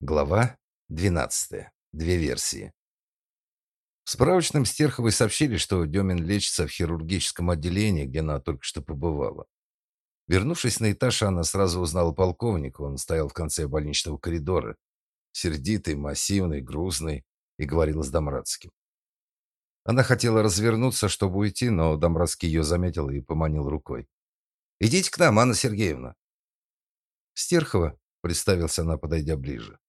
Глава 12. Две версии. В справочном Стерховой сообщили, что Демин лечится в хирургическом отделении, где она только что побывала. Вернувшись на этаж, она сразу узнала полковника. Он стоял в конце больничного коридора, сердитый, массивный, грузный, и говорил с Домрадским. Она хотела развернуться, чтобы уйти, но Домрадский ее заметил и поманил рукой. «Идите к нам, Анна Сергеевна». «Стерхова», — представился она, подойдя ближе.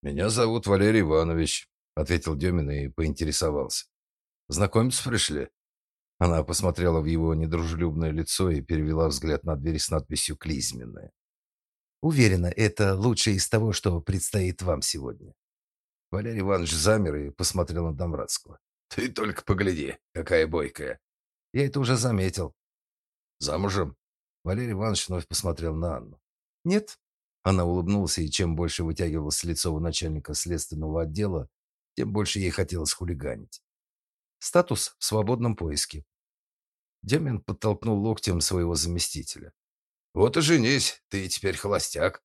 «Меня зовут Валерий Иванович», — ответил Демин и поинтересовался. «Знакомиться пришли?» Она посмотрела в его недружелюбное лицо и перевела взгляд на дверь с надписью «Клизменная». «Уверена, это лучшее из того, что предстоит вам сегодня». Валерий Иванович замер и посмотрел на Домрадского. «Ты только погляди, какая бойкая!» «Я это уже заметил». «Замужем?» Валерий Иванович вновь посмотрел на Анну. «Нет, она улыбнулась, и чем больше вытягивалось лицо у начальника следственного отдела, тем больше ей хотелось хулиганить. Статус в свободном поиске. Демин подтолкнул локтем своего заместителя. «Вот и женись, ты теперь холостяк».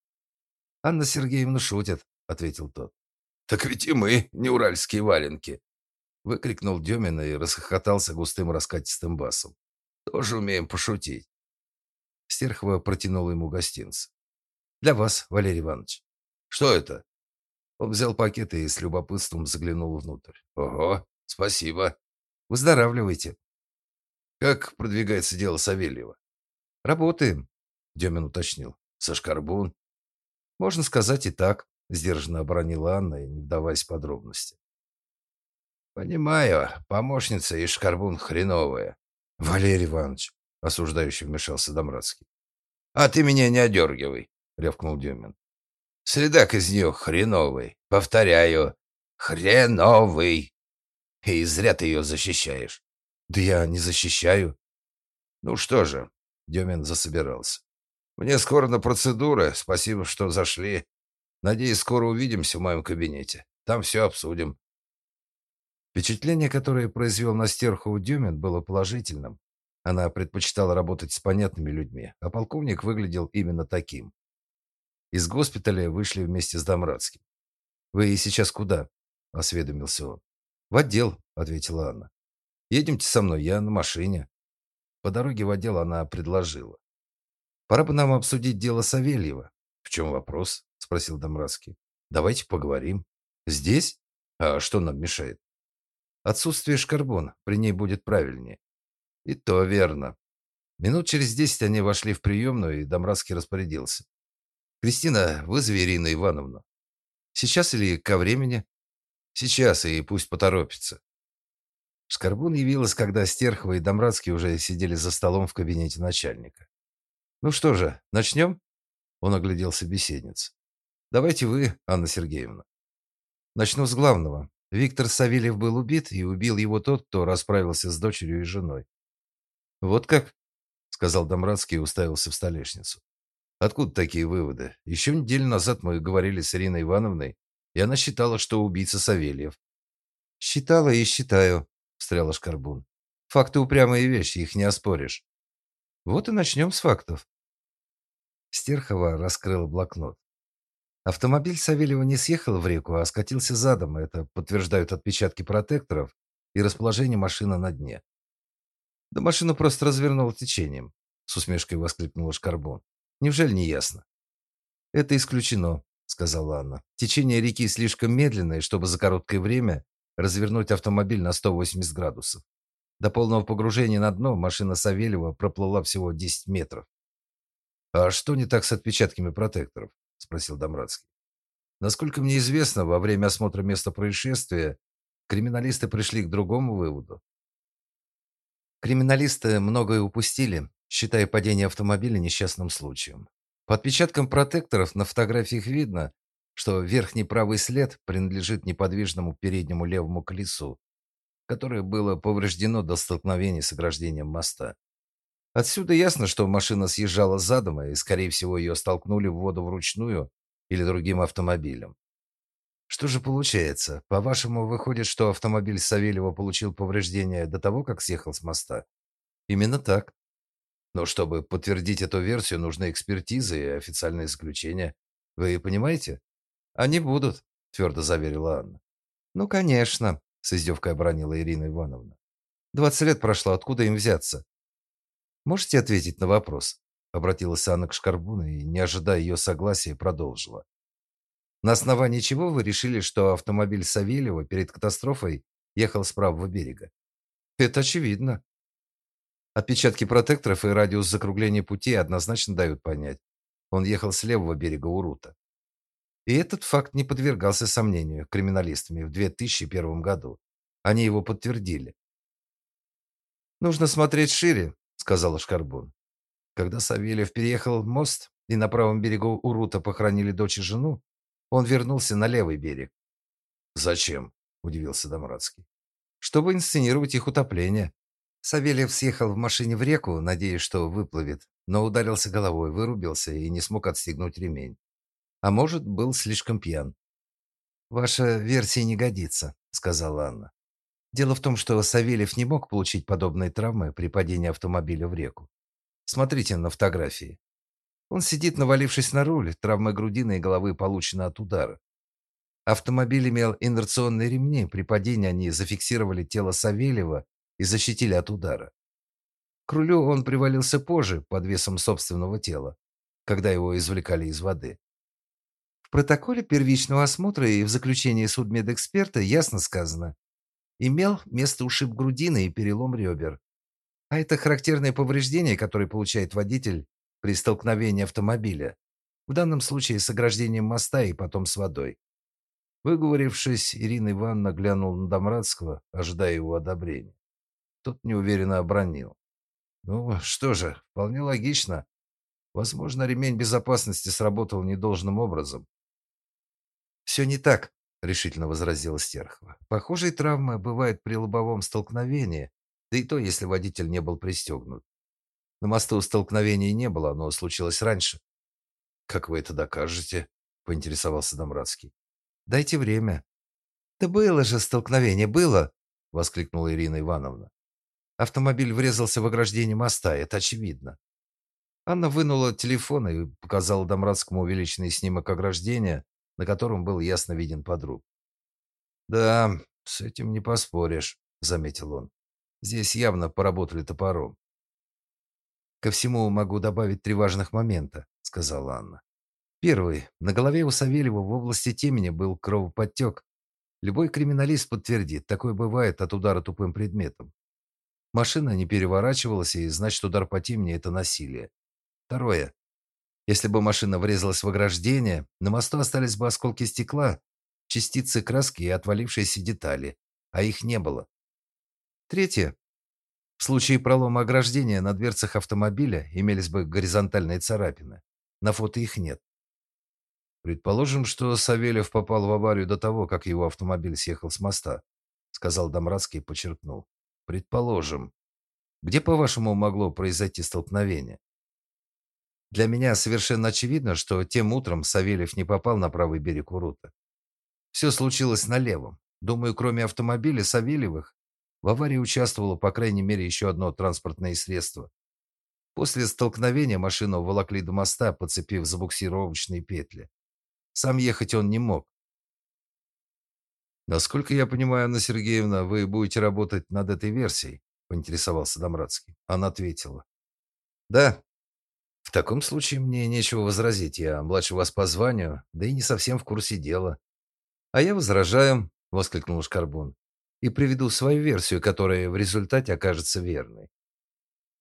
«Анна Сергеевна шутит», — ответил тот. «Так ведь и мы, не уральские валенки», — выкрикнул Демин и расхохотался густым раскатистым басом. «Тоже умеем пошутить». Стерхова протянула ему гостинцы. Для вас, Валерий Иванович. Что это? Он взял пакет и с любопытством заглянул внутрь. Ого, спасибо. Выздоравливайте. Как продвигается дело Савельева? Работаем, Демин уточнил. Со Шкарбун? Можно сказать и так, сдержанно оборонила Анна, не вдаваясь в подробности. Понимаю, помощница и Шкарбун хреновая. Валерий Иванович, осуждающий вмешался Домрадский. А ты меня не одергивай. — рявкнул Дюмин. «Следак из нее хреновый. Повторяю, хреновый. И зря ты ее защищаешь». «Да я не защищаю». «Ну что же», — Демин засобирался. «Мне скоро на процедуры. Спасибо, что зашли. Надеюсь, скоро увидимся в моем кабинете. Там все обсудим». Впечатление, которое произвел на Стерхову Дюмин, было положительным. Она предпочитала работать с понятными людьми, а полковник выглядел именно таким. Из госпиталя вышли вместе с Домрадским. «Вы сейчас куда?» – осведомился он. «В отдел», – ответила Анна. «Едемте со мной, я на машине». По дороге в отдел она предложила. «Пора бы нам обсудить дело Савельева». «В чем вопрос?» – спросил Домрадский. «Давайте поговорим». «Здесь? А что нам мешает?» «Отсутствие шкарбона. При ней будет правильнее». «И то верно». Минут через десять они вошли в приемную, и Домрадский распорядился. Кристина, вызови Ирину Ивановну. Сейчас или ко времени? Сейчас, и пусть поторопится. Скорбун явилась, когда Стерхова и Домрадский уже сидели за столом в кабинете начальника. «Ну что же, начнем?» Он оглядел собеседниц. «Давайте вы, Анна Сергеевна». «Начну с главного. Виктор Савельев был убит, и убил его тот, кто расправился с дочерью и женой». «Вот как?» — сказал Домрадский и уставился в столешницу. Откуда такие выводы? Еще неделю назад мы говорили с Ириной Ивановной, и она считала, что убийца Савельев. «Считала и считаю», — встряла Шкарбун. «Факты упрямые вещи, их не оспоришь». «Вот и начнем с фактов». Стерхова раскрыла блокнот. Автомобиль Савельева не съехал в реку, а скатился задом. Это подтверждают отпечатки протекторов и расположение машины на дне. Да машину просто развернуло течением, с усмешкой воскликнула Шкарбун. Неужели не ясно? Это исключено, сказала Анна. Течение реки слишком медленное, чтобы за короткое время развернуть автомобиль на 180 градусов. До полного погружения на дно машина Савельева проплыла всего 10 метров. А что не так с отпечатками протекторов? спросил Домрадский. Насколько мне известно, во время осмотра места происшествия криминалисты пришли к другому выводу. Криминалисты многое упустили, считая падение автомобиля несчастным случаем. По отпечаткам протекторов на фотографиях видно, что верхний правый след принадлежит неподвижному переднему левому колесу, которое было повреждено до столкновения с ограждением моста. Отсюда ясно, что машина съезжала задом, и, скорее всего, ее столкнули в воду вручную или другим автомобилем. Что же получается? По-вашему, выходит, что автомобиль Савельева получил повреждения до того, как съехал с моста? Именно так. Но чтобы подтвердить эту версию, нужны экспертизы и официальные заключения. Вы понимаете? Они будут, твердо заверила Анна. Ну, конечно, с издевкой обронила Ирина Ивановна. Двадцать лет прошло, откуда им взяться? Можете ответить на вопрос? Обратилась Анна к Шкарбуну и, не ожидая ее согласия, продолжила. На основании чего вы решили, что автомобиль Савельева перед катастрофой ехал с правого берега? Это очевидно. Отпечатки протекторов и радиус закругления пути однозначно дают понять. Он ехал с левого берега Урута. И этот факт не подвергался сомнению криминалистами в 2001 году. Они его подтвердили. Нужно смотреть шире, сказала Шкарбун. Когда Савельев переехал мост и на правом берегу Урута похоронили дочь и жену, он вернулся на левый берег. Зачем? удивился Домрацкий. Чтобы инсценировать их утопление. Савельев съехал в машине в реку, надеясь, что выплывет, но ударился головой, вырубился и не смог отстегнуть ремень. А может, был слишком пьян. Ваша версия не годится, сказала Анна. Дело в том, что Савельев не мог получить подобные травмы при падении автомобиля в реку. Смотрите на фотографии. Он сидит, навалившись на руль, травмы грудины и головы получены от удара. Автомобиль имел инерционные ремни, при падении они зафиксировали тело Савельева и защитили от удара. К рулю он привалился позже, под весом собственного тела, когда его извлекали из воды. В протоколе первичного осмотра и в заключении судмедэксперта ясно сказано: имел место ушиб грудины и перелом ребер. А это характерные повреждения, которые получает водитель при столкновении автомобиля. В данном случае с ограждением моста и потом с водой. Выговорившись, Ирина Ивановна глянула на Домрадского, ожидая его одобрения. Тот неуверенно обронил. Ну, что же, вполне логично. Возможно, ремень безопасности сработал недолжным образом. «Все не так, решительно возразила Стерхова. Похожие травмы бывают при лобовом столкновении, да и то, если водитель не был пристегнут. На мосту столкновения не было, но случилось раньше. Как вы это докажете? поинтересовался Домрадский. Дайте время. Да было же столкновение, было, воскликнула Ирина Ивановна. Автомобиль врезался в ограждение моста, это очевидно. Анна вынула телефон и показала Домрадскому увеличенный снимок ограждения, на котором был ясно виден подруг. «Да, с этим не поспоришь», — заметил он. «Здесь явно поработали топором». «Ко всему могу добавить три важных момента», — сказала Анна. Первый. На голове у Савельева в области темени был кровоподтек. Любой криминалист подтвердит, такое бывает от удара тупым предметом. Машина не переворачивалась, и значит, удар по темени – это насилие. Второе. Если бы машина врезалась в ограждение, на мосту остались бы осколки стекла, частицы краски и отвалившиеся детали, а их не было. Третье. В случае пролома ограждения на дверцах автомобиля имелись бы горизонтальные царапины. На фото их нет. Предположим, что Савельев попал в аварию до того, как его автомобиль съехал с моста, сказал Домрадский и подчеркнул. Предположим. Где, по-вашему, могло произойти столкновение? Для меня совершенно очевидно, что тем утром Савельев не попал на правый берег Урута. Все случилось на левом. Думаю, кроме автомобиля Савельевых, в аварии участвовало по крайней мере еще одно транспортное средство. После столкновения машину волокли до моста, подцепив забуксировочные петли. Сам ехать он не мог. Насколько я понимаю, Анна Сергеевна, вы будете работать над этой версией, поинтересовался Домрадский. Она ответила: "Да. В таком случае мне нечего возразить. Я младше вас по званию, да и не совсем в курсе дела". "А я возражаю", воскликнул Шкарбун. "И приведу свою версию, которая в результате окажется верной.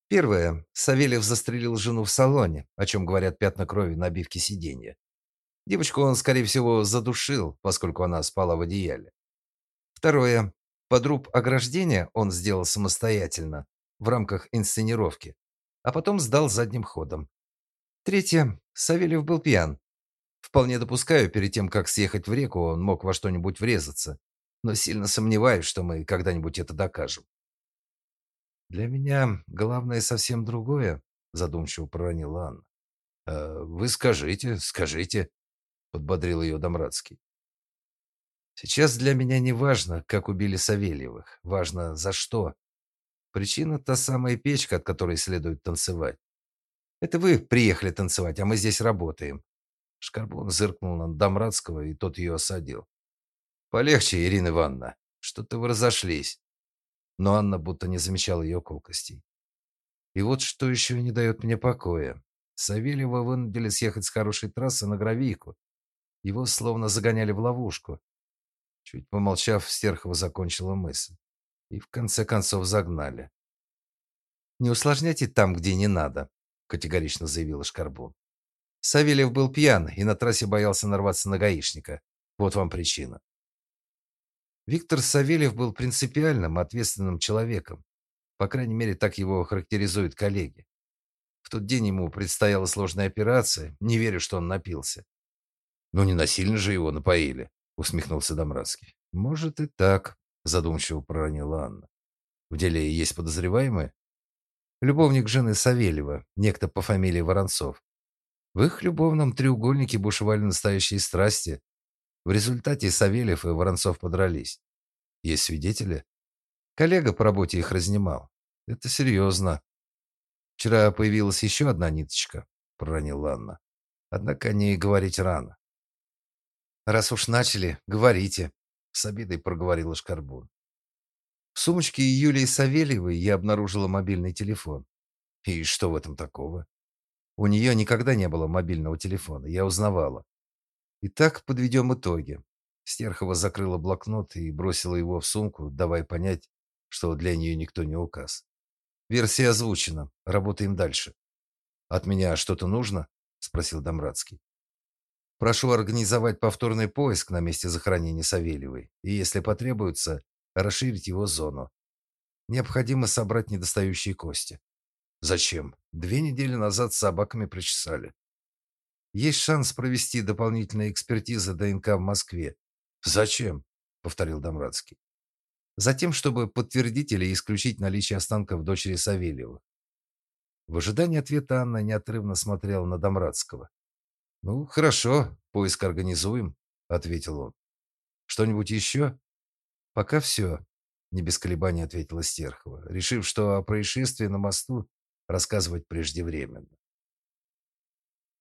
Первое. Савельев застрелил жену в салоне, о чем говорят пятна крови на обивке сиденья. Девочку он, скорее всего, задушил, поскольку она спала в одеяле. Второе. Подруб ограждения он сделал самостоятельно, в рамках инсценировки, а потом сдал задним ходом. Третье. Савельев был пьян. Вполне допускаю, перед тем, как съехать в реку, он мог во что-нибудь врезаться, но сильно сомневаюсь, что мы когда-нибудь это докажем. Для меня главное совсем другое, задумчиво проронила Анна. «Э, вы скажите, скажите, подбодрил ее Домрадский. Сейчас для меня не важно, как убили Савельевых, важно за что. Причина та самая печка, от которой следует танцевать. Это вы приехали танцевать, а мы здесь работаем. Шкарбун зыркнул на Домрадского, и тот ее осадил. «Полегче, Ирина Ивановна, что-то вы разошлись». Но Анна будто не замечала ее колкостей. И вот что еще не дает мне покоя. Савельева вынудили съехать с хорошей трассы на гравийку. Его словно загоняли в ловушку. Чуть помолчав, Стерхова закончила мысль. И в конце концов загнали. «Не усложняйте там, где не надо», — категорично заявила Шкарбун. Савельев был пьян и на трассе боялся нарваться на гаишника. Вот вам причина. Виктор Савельев был принципиальным, ответственным человеком. По крайней мере, так его характеризуют коллеги. В тот день ему предстояла сложная операция, не верю, что он напился. «Ну, не насильно же его напоили», — усмехнулся Домрадский. «Может и так», — задумчиво проронила Анна. «В деле есть подозреваемые?» Любовник жены Савельева, некто по фамилии Воронцов. В их любовном треугольнике бушевали настоящие страсти. В результате Савельев и Воронцов подрались. Есть свидетели? Коллега по работе их разнимал. Это серьезно. Вчера появилась еще одна ниточка, проронила Анна. Однако о ней говорить рано. Раз уж начали, говорите, с обидой проговорила Шкарбун. В сумочке Юлии Савельевой я обнаружила мобильный телефон. И что в этом такого? У нее никогда не было мобильного телефона, я узнавала. Итак, подведем итоги. Стерхова закрыла блокнот и бросила его в сумку, давая понять, что для нее никто не указ. Версия озвучена. Работаем дальше. От меня что-то нужно? спросил Домрадский. Прошу организовать повторный поиск на месте захоронения Савельевой и, если потребуется, расширить его зону. Необходимо собрать недостающие кости. Зачем? Две недели назад с собаками причесали. Есть шанс провести дополнительные экспертизы ДНК в Москве. Зачем? повторил Домрадский. Затем, чтобы подтвердить или исключить наличие останков дочери Савельева. В ожидании ответа Анна неотрывно смотрела на Домрадского. Ну, хорошо, поиск организуем, ответил он. Что-нибудь еще?» Пока все», — не без колебаний ответила Стерхова, решив, что о происшествии на мосту рассказывать преждевременно.